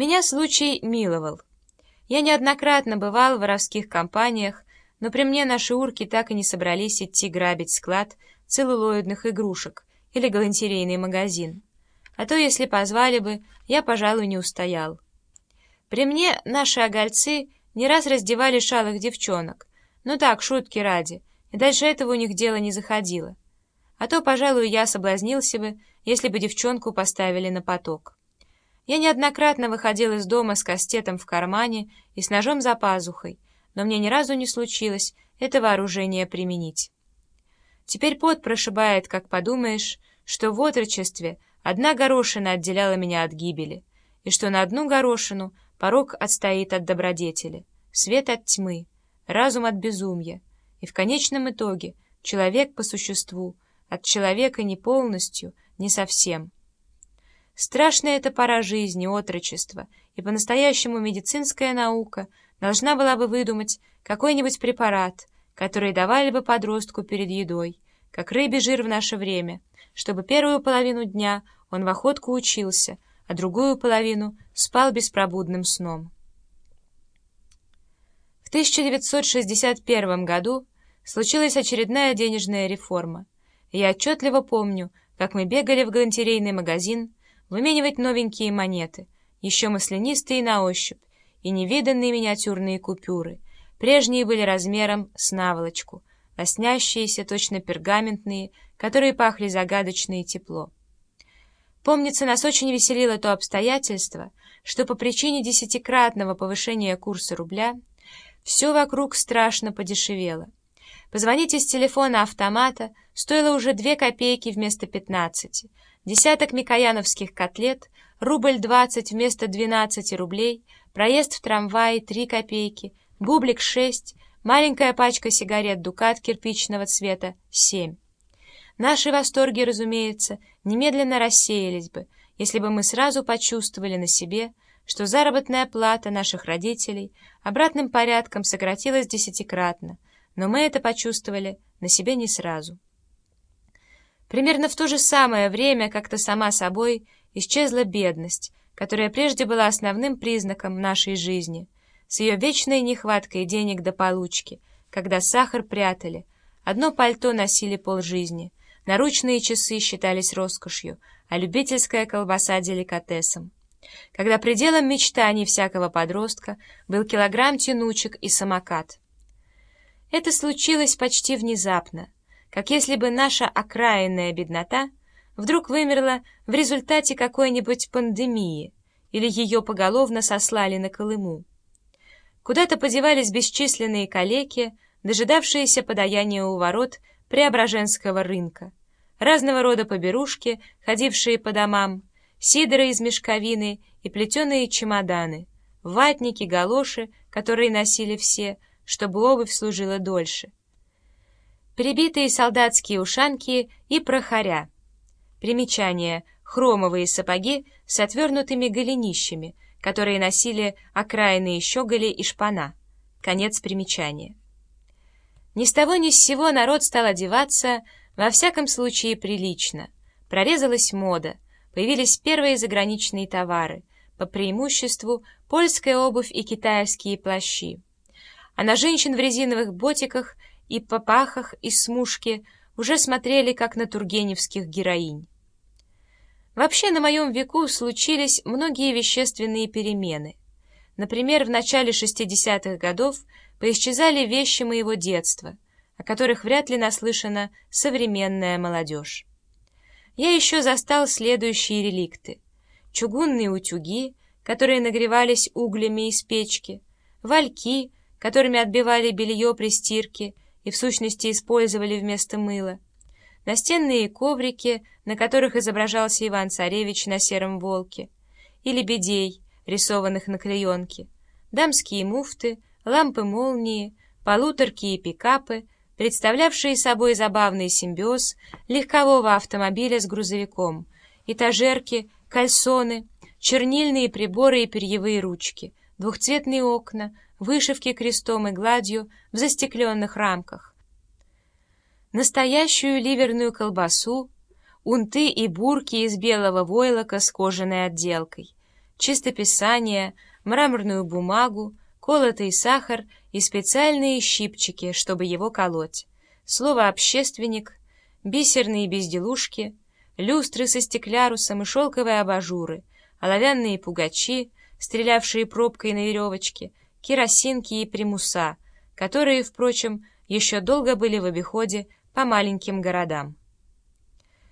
Меня случай миловал. Я неоднократно бывал в воровских компаниях, но при мне наши урки так и не собрались идти грабить склад целлулоидных игрушек или галантерейный магазин. А то, если позвали бы, я, пожалуй, не устоял. При мне наши огольцы не раз раздевали шалых девчонок, ну так, шутки ради, и дальше этого у них дело не заходило. А то, пожалуй, я соблазнился бы, если бы девчонку поставили на поток. Я неоднократно выходил из дома с кастетом в кармане и с ножом за пазухой, но мне ни разу не случилось это вооружение применить. Теперь пот прошибает, как подумаешь, что в отрочестве одна горошина отделяла меня от гибели, и что на одну горошину порог отстоит от добродетели, свет от тьмы, разум от безумия, и в конечном итоге человек по существу, от человека не полностью, не совсем. Страшная эта пора жизни, отрочества, и по-настоящему медицинская наука должна была бы выдумать какой-нибудь препарат, который давали бы подростку перед едой, как рыбий жир в наше время, чтобы первую половину дня он в охотку учился, а другую половину спал беспробудным сном. В 1961 году случилась очередная денежная реформа, я отчетливо помню, как мы бегали в галантерейный магазин выменивать новенькие монеты, еще маслянистые на ощупь, и невиданные миниатюрные купюры. Прежние были размером с наволочку, лоснящиеся, точно пергаментные, которые пахли загадочно и тепло. Помнится, нас очень веселило то обстоятельство, что по причине десятикратного повышения курса рубля все вокруг страшно подешевело. Позвонить из телефона автомата стоило уже две копейки вместо пятнадцати, десяток микояновских котлет, рубль двадцать вместо двенадцати рублей, проезд в трамвае три копейки, бублик шесть, маленькая пачка сигарет «Дукат» кирпичного цвета семь. Наши восторги, разумеется, немедленно рассеялись бы, если бы мы сразу почувствовали на себе, что заработная плата наших родителей обратным порядком сократилась десятикратно, но мы это почувствовали на себе не сразу. Примерно в то же самое время как-то сама собой исчезла бедность, которая прежде была основным признаком нашей жизни, с ее вечной нехваткой денег до получки, когда сахар прятали, одно пальто носили полжизни, наручные часы считались роскошью, а любительская колбаса — деликатесом. Когда пределом мечтаний всякого подростка был килограмм тянучек и самокат. Это случилось почти внезапно — как если бы наша окраинная беднота вдруг вымерла в результате какой-нибудь пандемии или ее поголовно сослали на Колыму. Куда-то подевались бесчисленные калеки, дожидавшиеся подаяния у ворот Преображенского рынка, разного рода поберушки, ходившие по домам, сидоры из мешковины и плетеные чемоданы, ватники, галоши, которые носили все, чтобы обувь служила дольше — Прибитые солдатские ушанки и прохоря. Примечание. Хромовые сапоги с отвернутыми голенищами, которые носили окраинные щеголи и шпана. Конец примечания. Ни с того ни с сего народ стал одеваться, во всяком случае, прилично. Прорезалась мода, появились первые заграничные товары, по преимуществу польская обувь и китайские плащи. А на женщин в резиновых ботиках – и попахах из смушки уже смотрели как на тургеневских героинь. Вообще на моем веку случились многие вещественные перемены. Например, в начале 60-х годов поисчезали вещи моего детства, о которых вряд ли наслышана современная молодежь. Я еще застал следующие реликты. Чугунные утюги, которые нагревались углями из печки, вальки, которыми отбивали белье при стирке, и в сущности использовали вместо мыла, настенные коврики, на которых изображался Иван-Царевич на сером волке, и лебедей, рисованных на клеенке, дамские муфты, лампы-молнии, полуторки и пикапы, представлявшие собой забавный симбиоз легкового автомобиля с грузовиком, этажерки, кальсоны, чернильные приборы и перьевые ручки, двухцветные окна, вышивки крестом и гладью в застекленных рамках. Настоящую ливерную колбасу, унты и бурки из белого войлока с кожаной отделкой, чистописание, мраморную бумагу, колотый сахар и специальные щипчики, чтобы его колоть, слово «общественник», бисерные безделушки, люстры со стеклярусом и шелковые абажуры, оловянные пугачи, стрелявшие пробкой на веревочке, керосинки и примуса, которые, впрочем, еще долго были в обиходе по маленьким городам.